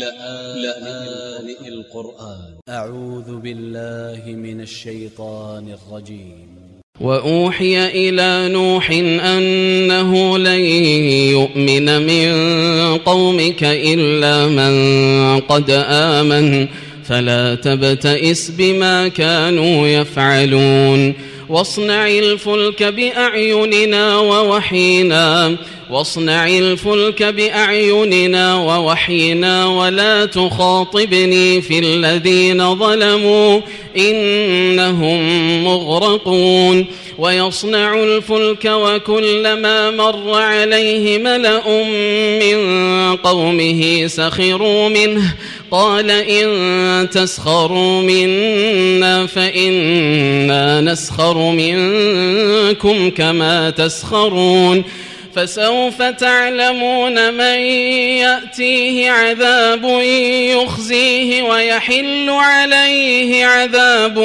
لآن القرآن. أ ع و ذ ب ا ل ل ه من ا ل ش ي ط ا ن ا ل ج ي م وأوحي إلى نوح أنه لن يؤمن من قومك إلا من قد آمن. فلا تبتئس بما كانوا يفعلون. واصنع الفلك بأعيننا ووحينا. واصنع الفلك بأعيننا ووحينا ولا تخاطبني في الذين ظلموا إنهم مغرقون. ويصنع الفلك وكلما مر عليه ملأ من قومه سخروا منه. قال إن تسخروا منا فإنا نسخر منكم كما تسخرون. فسوف تعلمون من يأتيه عذاب يخزيه ويحل عليه عذاب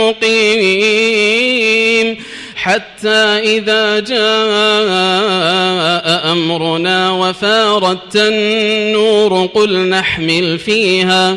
مقيم. حتى إذا جاء أمرنا وفارت النور قل نحمل فيها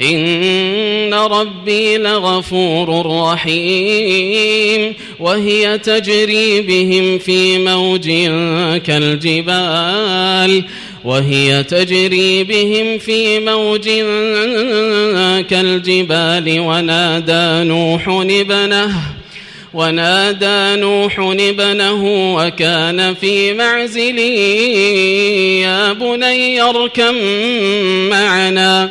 إن ربي لغفور رحيم وهي تجري بهم في موج كالجبال وهي تجري بهم في موج كالجبال ونادى نوح ابنه ونادى نوح ابنه وكان في معزل يا بني اركم معنا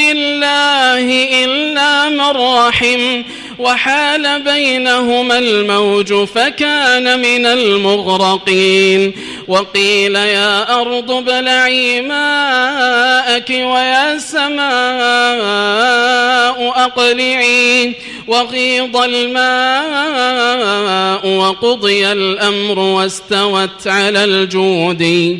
الله إلا من رحم وحال بينهما الموج فكان من المغرقين وقيل يا أرض ابلعي ماءك ويا سماء أقلعي وغيض الماء وقضي الأمر واستوت على الجود